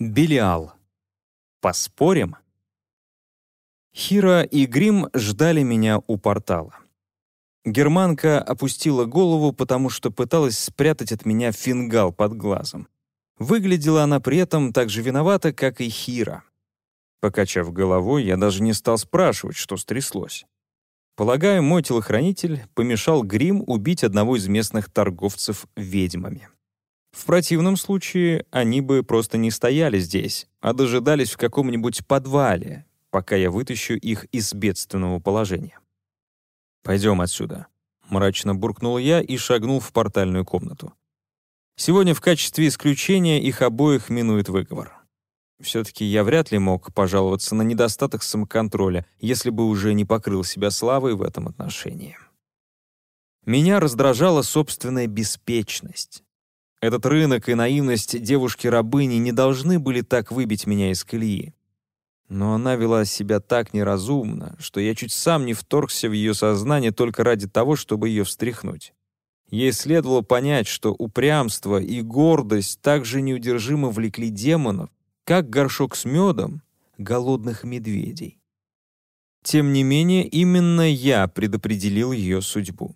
Белиал. Поспорим? Хира и Грим ждали меня у портала. Германка опустила голову, потому что пыталась спрятать от меня фингал под глазом. Выглядела она при этом так же виновата, как и Хира. Покачав головой, я даже не стал спрашивать, что стряслось. Полагаю, мой телохранитель помешал Грим убить одного из местных торговцев ведьмами. В противном случае они бы просто не стояли здесь, а дожидались в каком-нибудь подвале, пока я вытащу их из бедственного положения. «Пойдем отсюда», — мрачно буркнул я и шагнул в портальную комнату. Сегодня в качестве исключения их обоих минует выговор. Все-таки я вряд ли мог пожаловаться на недостаток самоконтроля, если бы уже не покрыл себя славой в этом отношении. Меня раздражала собственная беспечность. Этот рынок и наивность девушки-рабыни не должны были так выбить меня из колеи. Но она вела себя так неразумно, что я чуть сам не вторгся в ее сознание только ради того, чтобы ее встряхнуть. Ей следовало понять, что упрямство и гордость так же неудержимо влекли демонов, как горшок с медом голодных медведей. Тем не менее, именно я предопределил ее судьбу.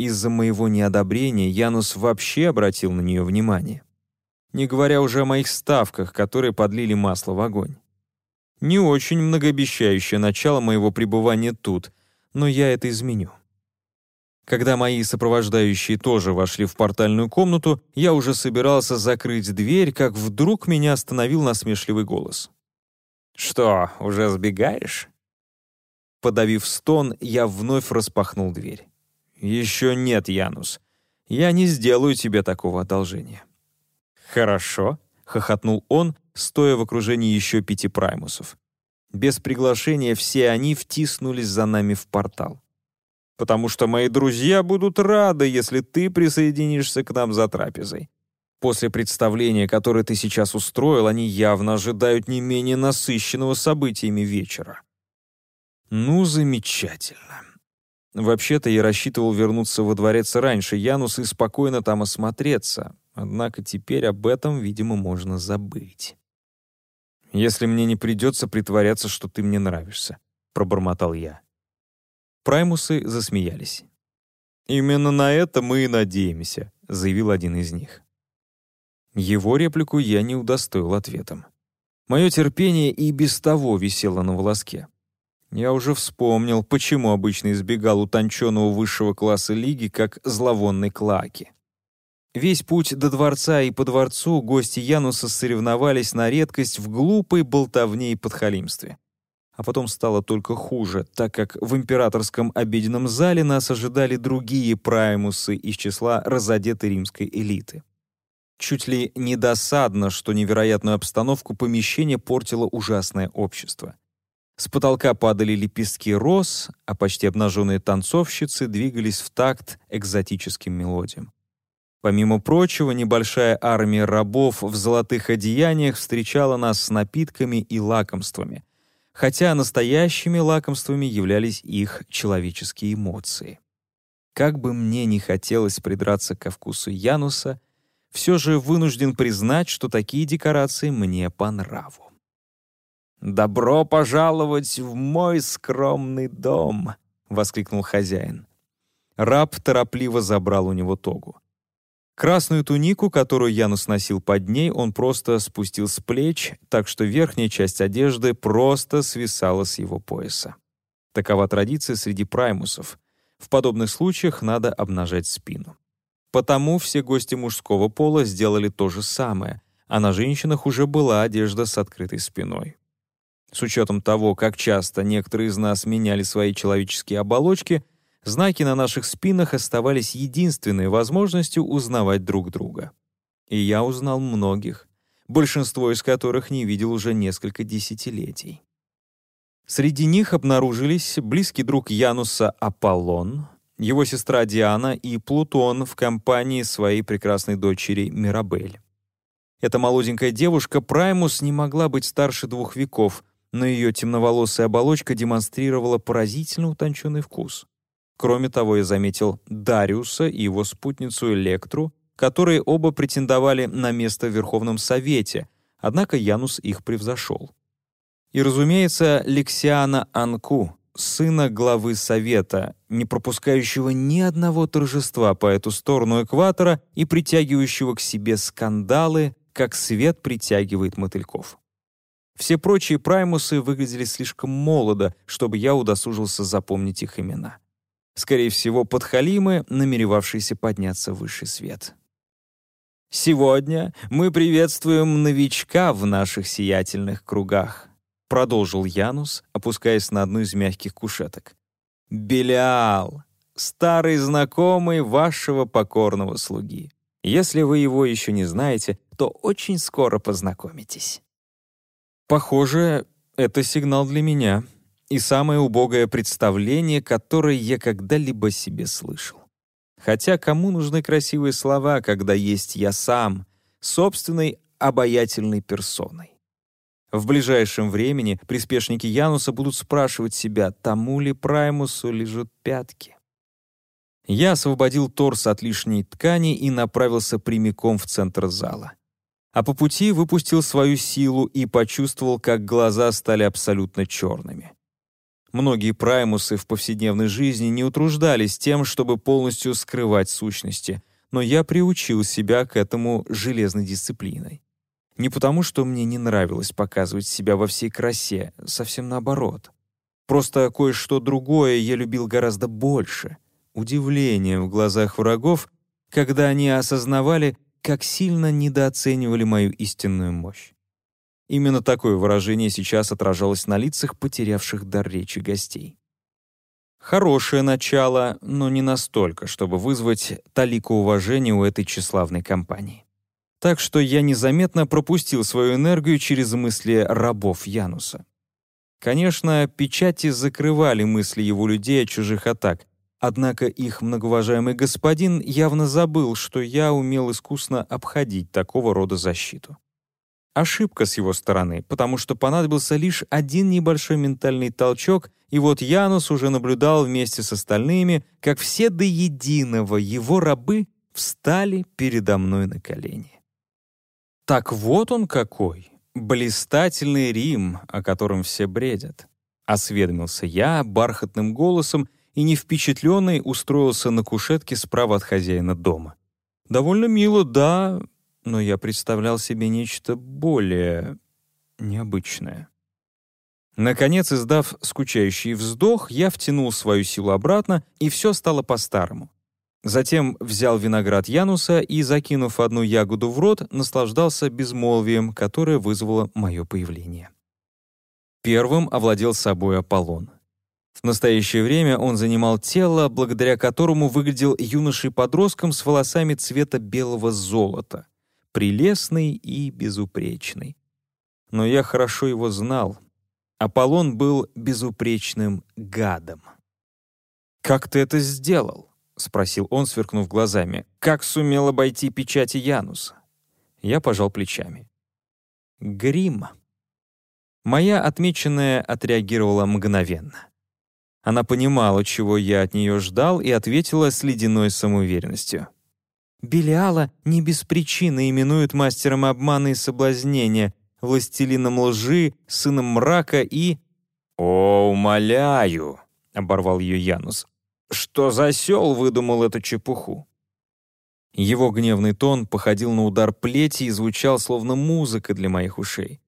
Из-за моего неодобрения Янус вообще обратил на нее внимание. Не говоря уже о моих ставках, которые подлили масло в огонь. Не очень многообещающее начало моего пребывания тут, но я это изменю. Когда мои сопровождающие тоже вошли в портальную комнату, я уже собирался закрыть дверь, как вдруг меня остановил насмешливый голос. «Что, уже сбегаешь?» Подавив стон, я вновь распахнул дверь. «Еще нет, Янус. Я не сделаю тебе такого одолжения». «Хорошо», — хохотнул он, стоя в окружении еще пяти праймусов. Без приглашения все они втиснулись за нами в портал. «Потому что мои друзья будут рады, если ты присоединишься к нам за трапезой. После представления, которое ты сейчас устроил, они явно ожидают не менее насыщенного событиями вечера». «Ну, замечательно. Вообще-то я рассчитывал вернуться во дворец раньше Янус и спокойно там осмотреться, однако теперь об этом, видимо, можно забыть. «Если мне не придется притворяться, что ты мне нравишься», — пробормотал я. Праймусы засмеялись. «Именно на это мы и надеемся», — заявил один из них. Его реплику я не удостоил ответом. Мое терпение и без того висело на волоске. Я уже вспомнил, почему обычно избегал утонченного высшего класса лиги, как зловонной клаки. Весь путь до дворца и по дворцу гости Януса соревновались на редкость в глупой болтовне и подхалимстве. А потом стало только хуже, так как в императорском обеденном зале нас ожидали другие праймусы из числа разодетой римской элиты. Чуть ли не досадно, что невероятную обстановку помещения портило ужасное общество. С потолка падали лепестки роз, а почти обнаженные танцовщицы двигались в такт экзотическим мелодиям. Помимо прочего, небольшая армия рабов в золотых одеяниях встречала нас с напитками и лакомствами, хотя настоящими лакомствами являлись их человеческие эмоции. Как бы мне ни хотелось придраться ко вкусу Януса, все же вынужден признать, что такие декорации мне по нраву. «Добро пожаловать в мой скромный дом!» — воскликнул хозяин. Раб торопливо забрал у него тогу. Красную тунику, которую Янус носил под ней, он просто спустил с плеч, так что верхняя часть одежды просто свисала с его пояса. Такова традиция среди праймусов. В подобных случаях надо обнажать спину. Потому все гости мужского пола сделали то же самое, а на женщинах уже была одежда с открытой спиной. С учетом того, как часто некоторые из нас меняли свои человеческие оболочки, знаки на наших спинах оставались единственной возможностью узнавать друг друга. И я узнал многих, большинство из которых не видел уже несколько десятилетий. Среди них обнаружились близкий друг Януса Аполлон, его сестра Диана и Плутон в компании своей прекрасной дочери Мирабель. Эта молоденькая девушка Праймус не могла быть старше двух веков, но ее темноволосая оболочка демонстрировала поразительно утонченный вкус. Кроме того, я заметил Дариуса и его спутницу Электру, которые оба претендовали на место в Верховном Совете, однако Янус их превзошел. И, разумеется, Лексиана Анку, сына главы Совета, не пропускающего ни одного торжества по эту сторону экватора и притягивающего к себе скандалы, как свет притягивает мотыльков. Все прочие праймусы выглядели слишком молодо, чтобы я удосужился запомнить их имена. Скорее всего, подхалимы, намеревавшиеся подняться в высший свет. «Сегодня мы приветствуем новичка в наших сиятельных кругах», продолжил Янус, опускаясь на одну из мягких кушеток. «Белиал, старый знакомый вашего покорного слуги. Если вы его еще не знаете, то очень скоро познакомитесь». Похоже, это сигнал для меня и самое убогое представление, которое я когда-либо себе слышал. Хотя кому нужны красивые слова, когда есть я сам, собственной обаятельной персоной? В ближайшем времени приспешники Януса будут спрашивать себя, тому ли Праймусу лежат пятки. Я освободил торс от лишней ткани и направился прямиком в центр зала а по пути выпустил свою силу и почувствовал, как глаза стали абсолютно черными. Многие праймусы в повседневной жизни не утруждались тем, чтобы полностью скрывать сущности, но я приучил себя к этому железной дисциплиной. Не потому, что мне не нравилось показывать себя во всей красе, совсем наоборот. Просто кое-что другое я любил гораздо больше. Удивление в глазах врагов, когда они осознавали, как сильно недооценивали мою истинную мощь. Именно такое выражение сейчас отражалось на лицах потерявших дар речи гостей. Хорошее начало, но не настолько, чтобы вызвать талику уважения у этой тщеславной компании. Так что я незаметно пропустил свою энергию через мысли рабов Януса. Конечно, печати закрывали мысли его людей от чужих атак, Однако их многоуважаемый господин явно забыл, что я умел искусно обходить такого рода защиту. Ошибка с его стороны, потому что понадобился лишь один небольшой ментальный толчок, и вот Янус уже наблюдал вместе с остальными, как все до единого его рабы встали передо мной на колени. Так вот он какой, блистательный Рим, о котором все бредят. Осведомился я бархатным голосом, и не впечатленный устроился на кушетке справа от хозяина дома. Довольно мило, да, но я представлял себе нечто более необычное. Наконец, издав скучающий вздох, я втянул свою силу обратно, и все стало по-старому. Затем взял виноград Януса и, закинув одну ягоду в рот, наслаждался безмолвием, которое вызвало мое появление. Первым овладел собой Аполлон. В настоящее время он занимал тело, благодаря которому выглядел юношей-подростком с волосами цвета белого золота, прелестный и безупречный. Но я хорошо его знал. Аполлон был безупречным гадом. «Как ты это сделал?» — спросил он, сверкнув глазами. «Как сумел обойти печати Януса?» Я пожал плечами. «Грим». Моя отмеченная отреагировала мгновенно. Она понимала, чего я от нее ждал, и ответила с ледяной самоуверенностью. «Белиала не без причины именуют мастером обмана и соблазнения, властелином лжи, сыном мрака и...» «О, умоляю!» — оборвал ее Янус. «Что за сел выдумал эту чепуху?» Его гневный тон походил на удар плети и звучал словно музыка для моих ушей.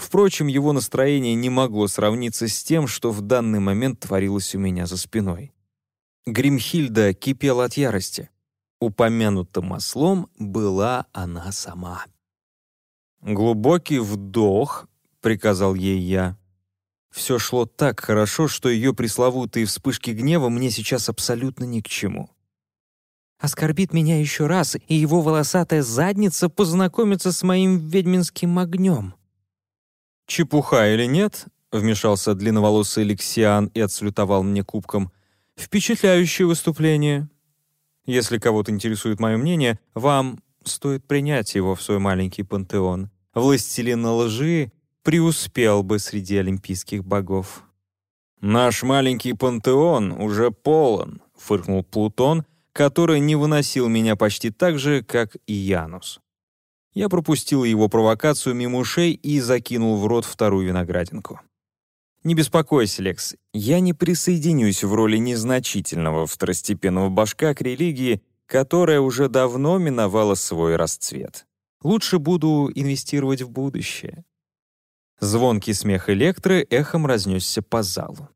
Впрочем, его настроение не могло сравниться с тем, что в данный момент творилось у меня за спиной. Гримхильда кипела от ярости. Упомянутым ослом была она сама. «Глубокий вдох», — приказал ей я. Все шло так хорошо, что ее пресловутые вспышки гнева мне сейчас абсолютно ни к чему. Оскорбит меня еще раз, и его волосатая задница познакомится с моим ведьминским огнем. «Чепуха или нет?» — вмешался длинноволосый Лексиан и отслютовал мне кубком. «Впечатляющее выступление. Если кого-то интересует мое мнение, вам стоит принять его в свой маленький пантеон. Властелин лжи преуспел бы среди олимпийских богов». «Наш маленький пантеон уже полон», — фыркнул Плутон, который не выносил меня почти так же, как и Янус. Я пропустил его провокацию мимо ушей и закинул в рот вторую виноградинку. «Не беспокойся, Лекс, я не присоединюсь в роли незначительного второстепенного башка к религии, которая уже давно миновала свой расцвет. Лучше буду инвестировать в будущее». Звонкий смех Электры эхом разнесся по залу.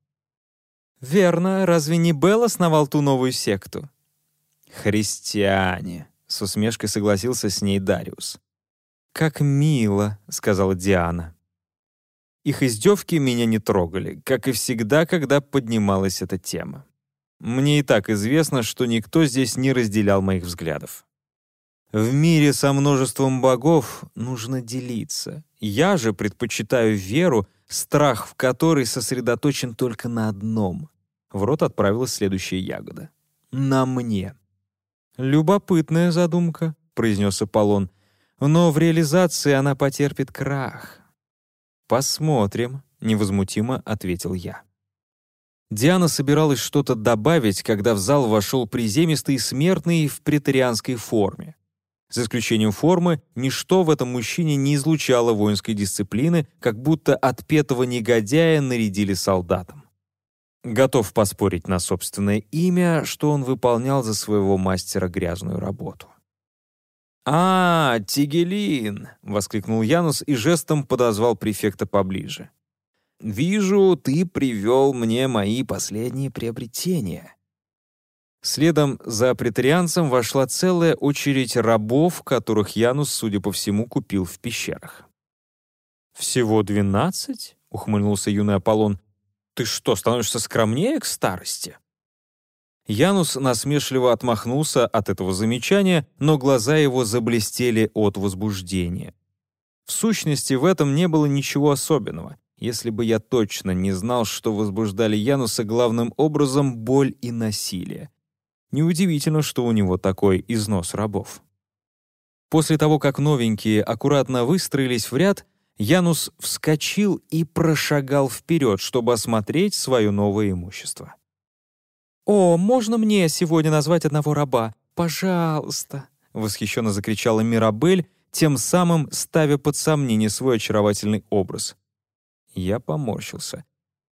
«Верно, разве не Белл основал ту новую секту?» «Христиане», — с усмешкой согласился с ней Дариус. «Как мило», — сказала Диана. Их издевки меня не трогали, как и всегда, когда поднималась эта тема. Мне и так известно, что никто здесь не разделял моих взглядов. В мире со множеством богов нужно делиться. Я же предпочитаю веру, страх в которой сосредоточен только на одном. В рот отправилась следующая ягода. На мне. «Любопытная задумка», — произнес Аполлон, «но в реализации она потерпит крах. «Посмотрим», — невозмутимо ответил я. Диана собиралась что-то добавить, когда в зал вошел приземистый смертный в претарианской форме. За исключением формы, ничто в этом мужчине не излучало воинской дисциплины, как будто отпетого негодяя нарядили солдатом. Готов поспорить на собственное имя, что он выполнял за своего мастера грязную работу. «А, Тигелин!» — воскликнул Янус и жестом подозвал префекта поближе. «Вижу, ты привел мне мои последние приобретения». Следом за претарианцем вошла целая очередь рабов, которых Янус, судя по всему, купил в пещерах. «Всего двенадцать?» — ухмыльнулся юный Аполлон. «Ты что, становишься скромнее к старости?» Янус насмешливо отмахнулся от этого замечания, но глаза его заблестели от возбуждения. В сущности, в этом не было ничего особенного, если бы я точно не знал, что возбуждали Януса главным образом боль и насилие. Неудивительно, что у него такой износ рабов. После того, как новенькие аккуратно выстроились в ряд, Янус вскочил и прошагал вперед, чтобы осмотреть свое новое имущество. «О, можно мне сегодня назвать одного раба? Пожалуйста!» — восхищенно закричала Мирабель, тем самым ставя под сомнение свой очаровательный образ. Я поморщился.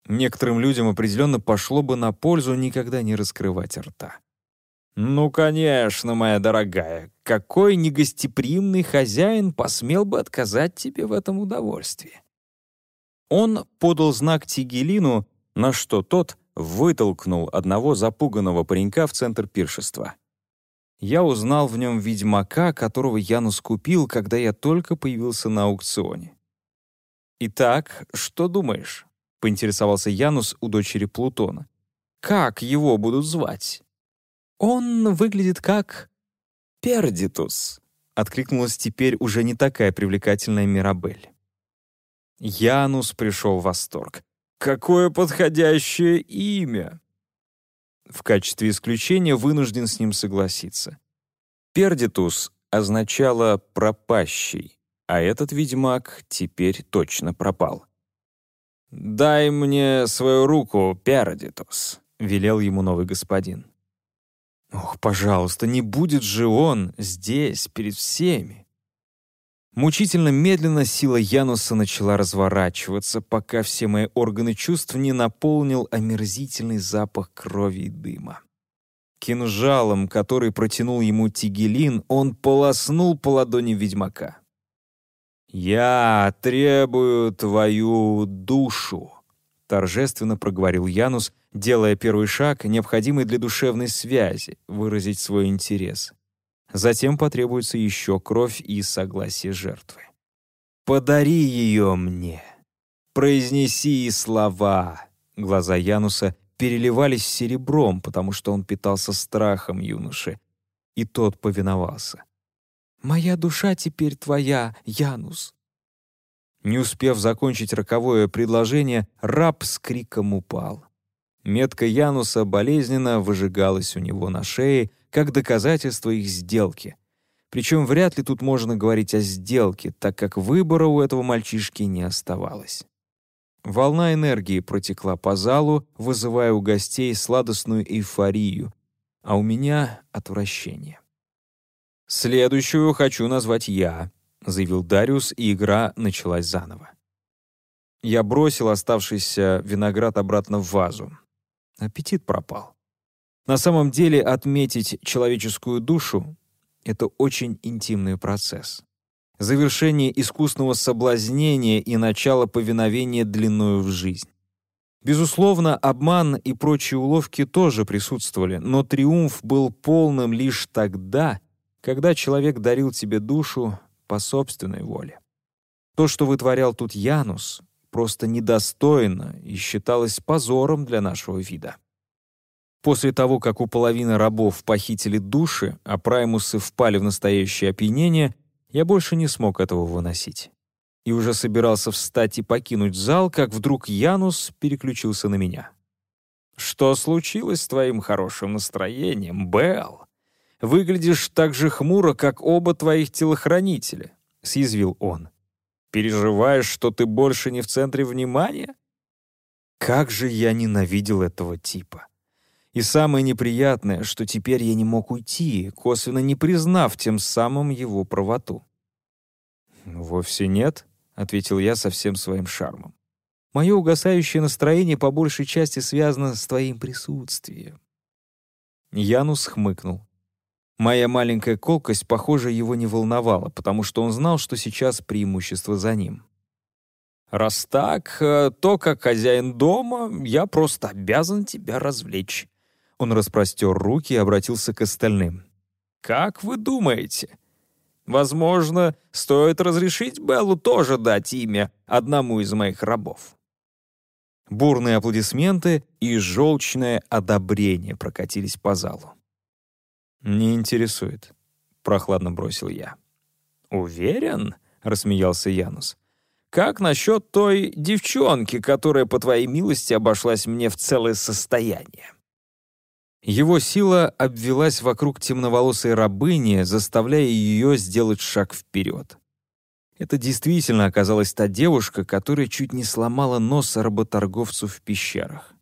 Некоторым людям определенно пошло бы на пользу никогда не раскрывать рта. «Ну, конечно, моя дорогая, какой негостеприимный хозяин посмел бы отказать тебе в этом удовольствии?» Он подал знак Тигелину, на что тот вытолкнул одного запуганного паренька в центр пиршества. Я узнал в нем ведьмака, которого Янус купил, когда я только появился на аукционе. «Итак, что думаешь?» — поинтересовался Янус у дочери Плутона. «Как его будут звать?» «Он выглядит как... Пердитус», — откликнулась теперь уже не такая привлекательная Мирабель. Янус пришел в восторг. Какое подходящее имя!» В качестве исключения вынужден с ним согласиться. «Пердитус» означало «пропащий», а этот ведьмак теперь точно пропал. «Дай мне свою руку, Пердитус», — велел ему новый господин. «Ох, пожалуйста, не будет же он здесь, перед всеми!» Мучительно медленно сила Януса начала разворачиваться, пока все мои органы чувств не наполнил омерзительный запах крови и дыма. Кинжалом, который протянул ему Тигелин, он полоснул по ладони ведьмака. «Я требую твою душу», — торжественно проговорил Янус, делая первый шаг, необходимый для душевной связи, выразить свой интерес. Затем потребуется еще кровь и согласие жертвы. «Подари ее мне! Произнеси слова!» Глаза Януса переливались серебром, потому что он питался страхом юноши, и тот повиновался. «Моя душа теперь твоя, Янус!» Не успев закончить роковое предложение, раб с криком упал. Метка Януса болезненно выжигалась у него на шее, как доказательство их сделки. Причем вряд ли тут можно говорить о сделке, так как выбора у этого мальчишки не оставалось. Волна энергии протекла по залу, вызывая у гостей сладостную эйфорию, а у меня — отвращение. Следующую хочу назвать я. заявил Дариус, и игра началась заново. Я бросил оставшийся виноград обратно в вазу. Аппетит пропал. На самом деле отметить человеческую душу — это очень интимный процесс. Завершение искусного соблазнения и начало повиновения длиною в жизнь. Безусловно, обман и прочие уловки тоже присутствовали, но триумф был полным лишь тогда, когда человек дарил тебе душу по собственной воле. То, что вытворял тут Янус, просто недостойно и считалось позором для нашего вида. После того, как у половины рабов похитили души, а праймусы впали в настоящее опьянение, я больше не смог этого выносить. И уже собирался встать и покинуть зал, как вдруг Янус переключился на меня. «Что случилось с твоим хорошим настроением, Белл? Выглядишь так же хмуро, как оба твоих телохранителя», — съязвил он. «Переживаешь, что ты больше не в центре внимания?» Как же я ненавидел этого типа. И самое неприятное, что теперь я не мог уйти, косвенно не признав тем самым его правоту. «Вовсе нет», — ответил я со всем своим шармом. «Мое угасающее настроение по большей части связано с твоим присутствием». Янус хмыкнул. Моя маленькая колкость, похоже, его не волновала, потому что он знал, что сейчас преимущество за ним. «Раз так, э, то, как хозяин дома, я просто обязан тебя развлечь», он распростер руки и обратился к остальным. «Как вы думаете? Возможно, стоит разрешить Беллу тоже дать имя одному из моих рабов». Бурные аплодисменты и желчное одобрение прокатились по залу. «Не интересует», — прохладно бросил я. «Уверен?» — рассмеялся Янус. «Как насчет той девчонки, которая, по твоей милости, обошлась мне в целое состояние?» Его сила обвелась вокруг темноволосой рабыни, заставляя ее сделать шаг вперед. Это действительно оказалась та девушка, которая чуть не сломала нос работорговцу в пещерах.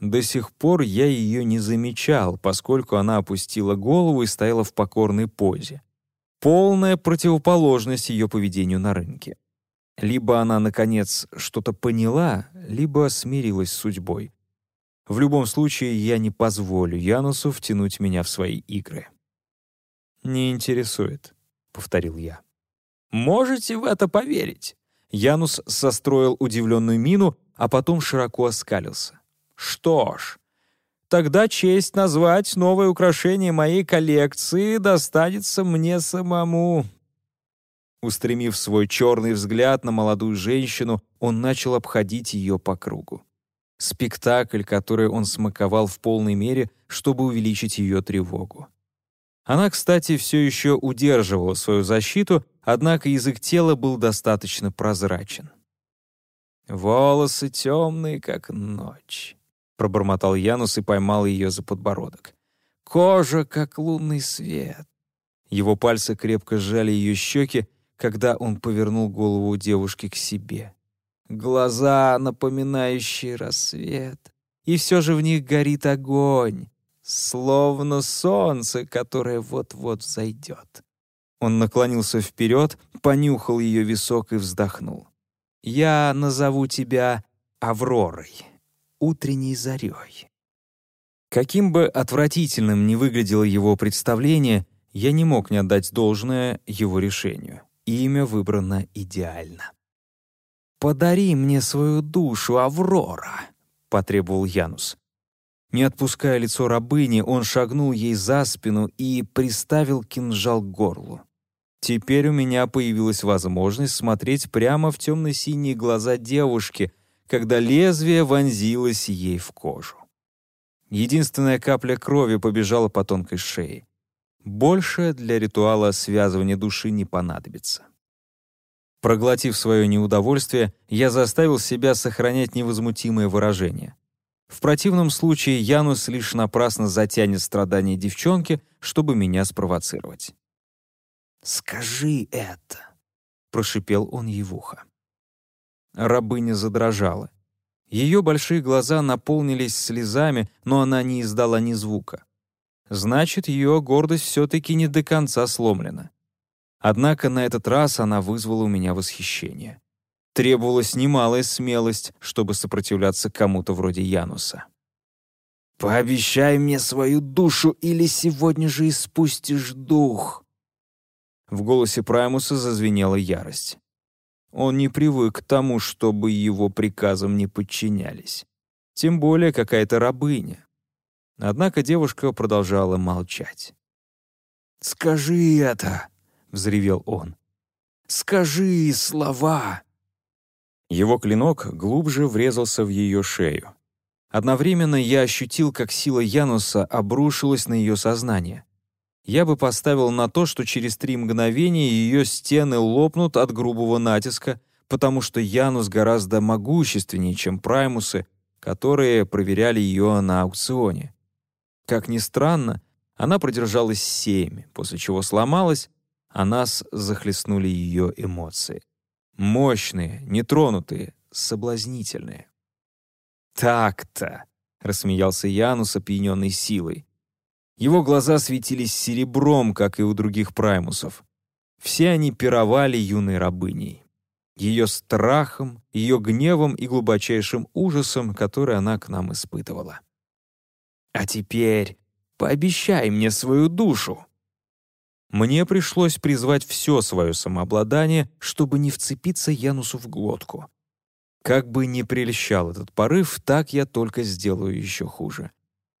До сих пор я ее не замечал, поскольку она опустила голову и стояла в покорной позе. Полная противоположность ее поведению на рынке. Либо она, наконец, что-то поняла, либо смирилась с судьбой. В любом случае, я не позволю Янусу втянуть меня в свои игры. «Не интересует», — повторил я. «Можете в это поверить?» Янус состроил удивленную мину, а потом широко оскалился. «Что ж, тогда честь назвать новое украшение моей коллекции достанется мне самому». Устремив свой черный взгляд на молодую женщину, он начал обходить ее по кругу. Спектакль, который он смаковал в полной мере, чтобы увеличить ее тревогу. Она, кстати, все еще удерживала свою защиту, однако язык тела был достаточно прозрачен. «Волосы темные, как ночь», — пробормотал Янус и поймал ее за подбородок. «Кожа, как лунный свет». Его пальцы крепко сжали ее щеки, когда он повернул голову девушки к себе глаза, напоминающие рассвет, и все же в них горит огонь, словно солнце, которое вот-вот зайдет. Он наклонился вперед, понюхал ее висок и вздохнул. «Я назову тебя Авророй, утренней зарей». Каким бы отвратительным ни выглядело его представление, я не мог не отдать должное его решению. Имя выбрано идеально. «Подари мне свою душу, Аврора!» — потребовал Янус. Не отпуская лицо рабыни, он шагнул ей за спину и приставил кинжал к горлу. Теперь у меня появилась возможность смотреть прямо в темно-синие глаза девушки, когда лезвие вонзилось ей в кожу. Единственная капля крови побежала по тонкой шее. Больше для ритуала связывания души не понадобится. Проглотив свое неудовольствие, я заставил себя сохранять невозмутимое выражение. В противном случае Янус лишь напрасно затянет страдания девчонки, чтобы меня спровоцировать. «Скажи это!» — прошипел он ей в ухо. Рабыня задрожала. Ее большие глаза наполнились слезами, но она не издала ни звука. Значит, ее гордость все-таки не до конца сломлена. Однако на этот раз она вызвала у меня восхищение. Требовалась немалая смелость, чтобы сопротивляться кому-то вроде Януса. «Пообещай мне свою душу, или сегодня же испустишь дух!» В голосе Праймуса зазвенела ярость. Он не привык к тому, чтобы его приказам не подчинялись. Тем более какая-то рабыня. Однако девушка продолжала молчать. «Скажи это!» — взревел он. «Скажи слова!» Его клинок глубже врезался в ее шею. Одновременно я ощутил, как сила Януса обрушилась на ее сознание. Я бы поставил на то, что через три мгновения ее стены лопнут от грубого натиска, потому что Янус гораздо могущественнее, чем Праймусы, которые проверяли ее на аукционе. Как ни странно, она продержалась семь, после чего сломалась, а нас захлестнули ее эмоции. Мощные, нетронутые, соблазнительные. «Так-то!» — рассмеялся Янус, опьяненный силой. Его глаза светились серебром, как и у других праймусов. Все они пировали юной рабыней. Ее страхом, ее гневом и глубочайшим ужасом, который она к нам испытывала. «А теперь пообещай мне свою душу!» Мне пришлось призвать все свое самообладание, чтобы не вцепиться Янусу в глотку. Как бы ни прельщал этот порыв, так я только сделаю еще хуже.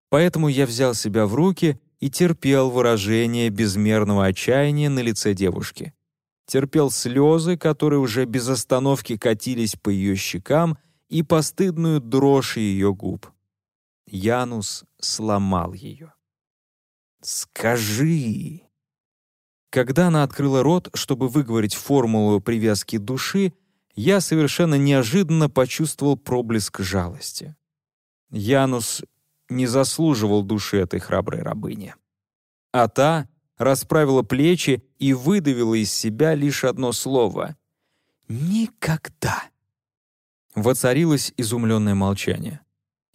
Поэтому я взял себя в руки и терпел выражение безмерного отчаяния на лице девушки. Терпел слезы, которые уже без остановки катились по ее щекам, и постыдную дрожь ее губ. Янус сломал ее. «Скажи!» Когда она открыла рот, чтобы выговорить формулу привязки души, я совершенно неожиданно почувствовал проблеск жалости. Янус не заслуживал души этой храброй рабыни. А та расправила плечи и выдавила из себя лишь одно слово — «Никогда». Воцарилось изумленное молчание.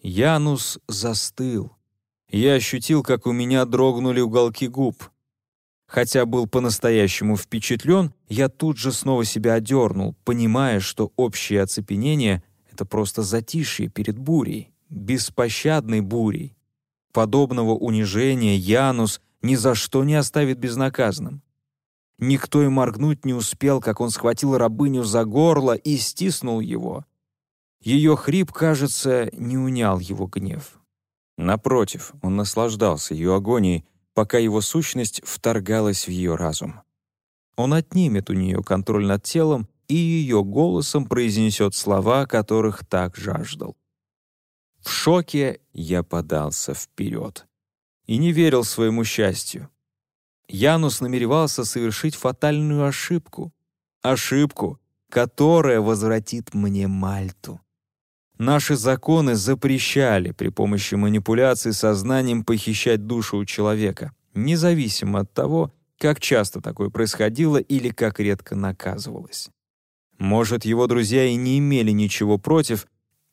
Янус застыл. Я ощутил, как у меня дрогнули уголки губ. Хотя был по-настоящему впечатлен, я тут же снова себя одернул, понимая, что общее оцепенение — это просто затишье перед бурей беспощадной бурей. Подобного унижения Янус ни за что не оставит безнаказанным. Никто и моргнуть не успел, как он схватил рабыню за горло и стиснул его. Ее хрип, кажется, не унял его гнев. Напротив, он наслаждался ее агонией, пока его сущность вторгалась в ее разум. Он отнимет у нее контроль над телом и ее голосом произнесет слова, которых так жаждал. В шоке я подался вперед и не верил своему счастью. Янус намеревался совершить фатальную ошибку. Ошибку, которая возвратит мне Мальту. Наши законы запрещали при помощи манипуляций сознанием похищать душу у человека, независимо от того, как часто такое происходило или как редко наказывалось. Может, его друзья и не имели ничего против,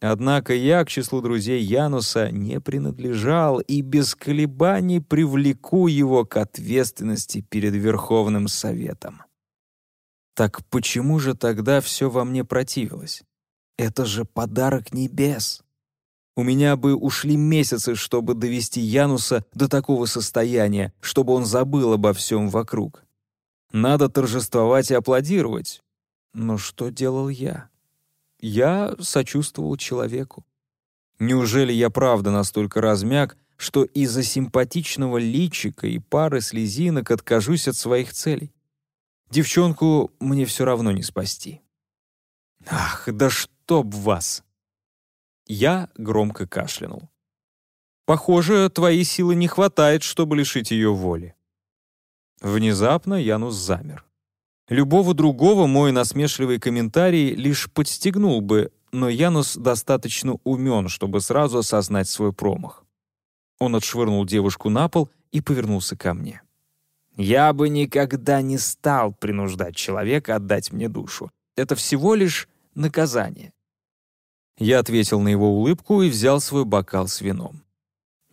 Однако я к числу друзей Януса не принадлежал и без колебаний привлеку его к ответственности перед Верховным Советом. Так почему же тогда все во мне противилось? Это же подарок небес. У меня бы ушли месяцы, чтобы довести Януса до такого состояния, чтобы он забыл обо всем вокруг. Надо торжествовать и аплодировать. Но что делал я? Я сочувствовал человеку. Неужели я правда настолько размяк, что из-за симпатичного личика и пары слезинок откажусь от своих целей? Девчонку мне все равно не спасти. Ах, да чтоб вас! Я громко кашлянул. Похоже, твоей силы не хватает, чтобы лишить ее воли. Внезапно Янус замер. Любого другого мой насмешливый комментарий лишь подстегнул бы, но Янус достаточно умен, чтобы сразу осознать свой промах. Он отшвырнул девушку на пол и повернулся ко мне. «Я бы никогда не стал принуждать человека отдать мне душу. Это всего лишь наказание». Я ответил на его улыбку и взял свой бокал с вином.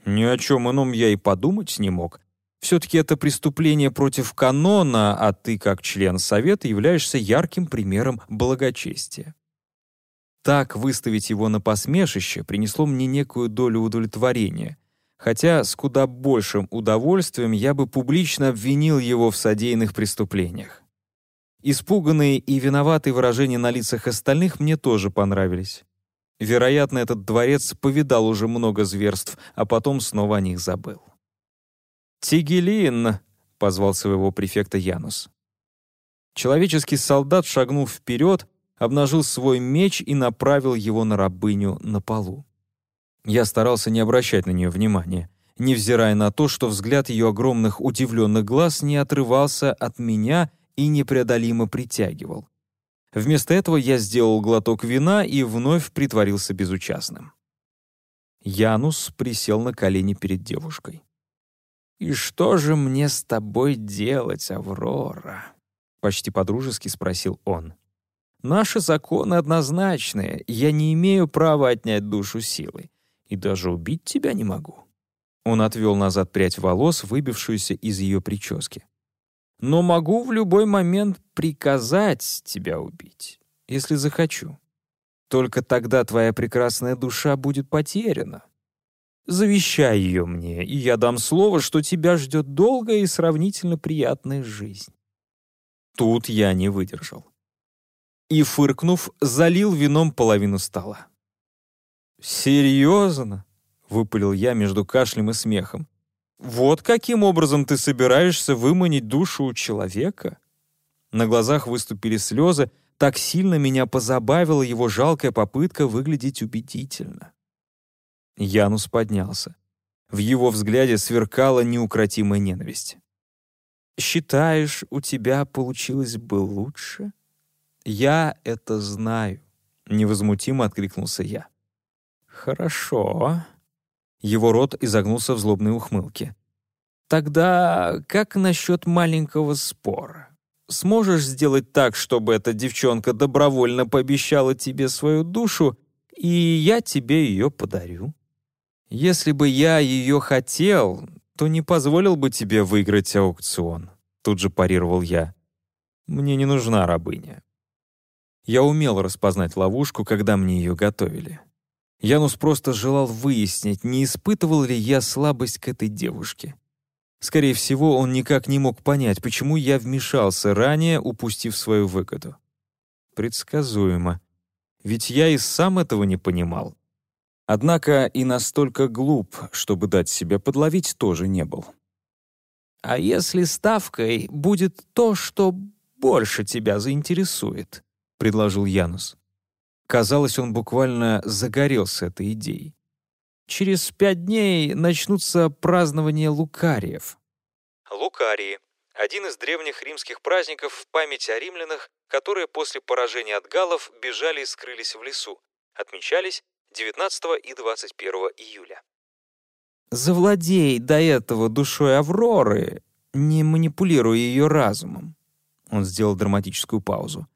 Ни о чем ином я и подумать не мог, Все-таки это преступление против канона, а ты, как член совета, являешься ярким примером благочестия. Так выставить его на посмешище принесло мне некую долю удовлетворения, хотя с куда большим удовольствием я бы публично обвинил его в содеянных преступлениях. Испуганные и виноватые выражения на лицах остальных мне тоже понравились. Вероятно, этот дворец повидал уже много зверств, а потом снова о них забыл. «Тигелин!» — позвал своего префекта Янус. Человеческий солдат шагнул вперед, обнажил свой меч и направил его на рабыню на полу. Я старался не обращать на нее внимания, невзирая на то, что взгляд ее огромных удивленных глаз не отрывался от меня и непреодолимо притягивал. Вместо этого я сделал глоток вина и вновь притворился безучастным. Янус присел на колени перед девушкой. «И что же мне с тобой делать, Аврора?» — почти подружески спросил он. «Наши законы однозначные. Я не имею права отнять душу силой. И даже убить тебя не могу». Он отвел назад прядь волос, выбившуюся из ее прически. «Но могу в любой момент приказать тебя убить, если захочу. Только тогда твоя прекрасная душа будет потеряна. Завещай ее мне, и я дам слово, что тебя ждет долгая и сравнительно приятная жизнь». Тут я не выдержал. И, фыркнув, залил вином половину стола. «Серьезно?» — выпалил я между кашлем и смехом. «Вот каким образом ты собираешься выманить душу у человека?» На глазах выступили слезы, так сильно меня позабавила его жалкая попытка выглядеть убедительно. Янус поднялся. В его взгляде сверкала неукротимая ненависть. «Считаешь, у тебя получилось бы лучше?» «Я это знаю», — невозмутимо откликнулся я. «Хорошо». Его рот изогнулся в злобной ухмылке. «Тогда как насчет маленького спора? Сможешь сделать так, чтобы эта девчонка добровольно пообещала тебе свою душу, и я тебе ее подарю?» «Если бы я ее хотел, то не позволил бы тебе выиграть аукцион», — тут же парировал я. «Мне не нужна рабыня». Я умел распознать ловушку, когда мне ее готовили. Янус просто желал выяснить, не испытывал ли я слабость к этой девушке. Скорее всего, он никак не мог понять, почему я вмешался ранее, упустив свою выгоду. Предсказуемо. Ведь я и сам этого не понимал. Однако и настолько глуп, чтобы дать себя подловить, тоже не был. «А если ставкой будет то, что больше тебя заинтересует?» — предложил Янус. Казалось, он буквально загорелся этой идеей. «Через пять дней начнутся празднования Лукариев». Лукарии — один из древних римских праздников в память о римлянах, которые после поражения от галлов бежали и скрылись в лесу. Отмечались 19 и 21 июля. «Завладей до этого душой Авроры, не манипулируя ее разумом». Он сделал драматическую паузу.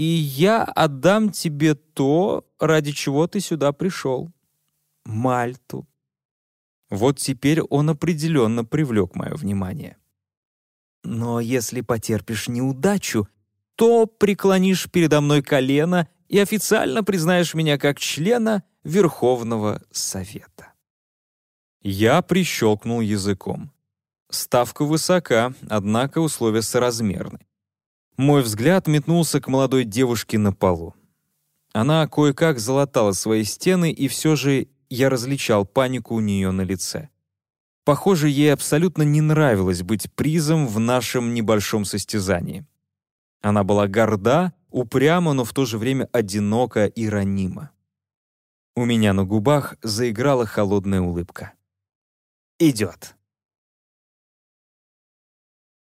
«И я отдам тебе то, ради чего ты сюда пришел. Мальту». Вот теперь он определенно привлек мое внимание. «Но если потерпишь неудачу, то преклонишь передо мной колено и официально признаешь меня как члена Верховного Совета. Я прищелкнул языком. Ставка высока, однако условия соразмерны. Мой взгляд метнулся к молодой девушке на полу. Она кое-как залатала свои стены, и все же я различал панику у нее на лице. Похоже, ей абсолютно не нравилось быть призом в нашем небольшом состязании. Она была горда, упряма, но в то же время одинока и ранима. У меня на губах заиграла холодная улыбка. «Идет».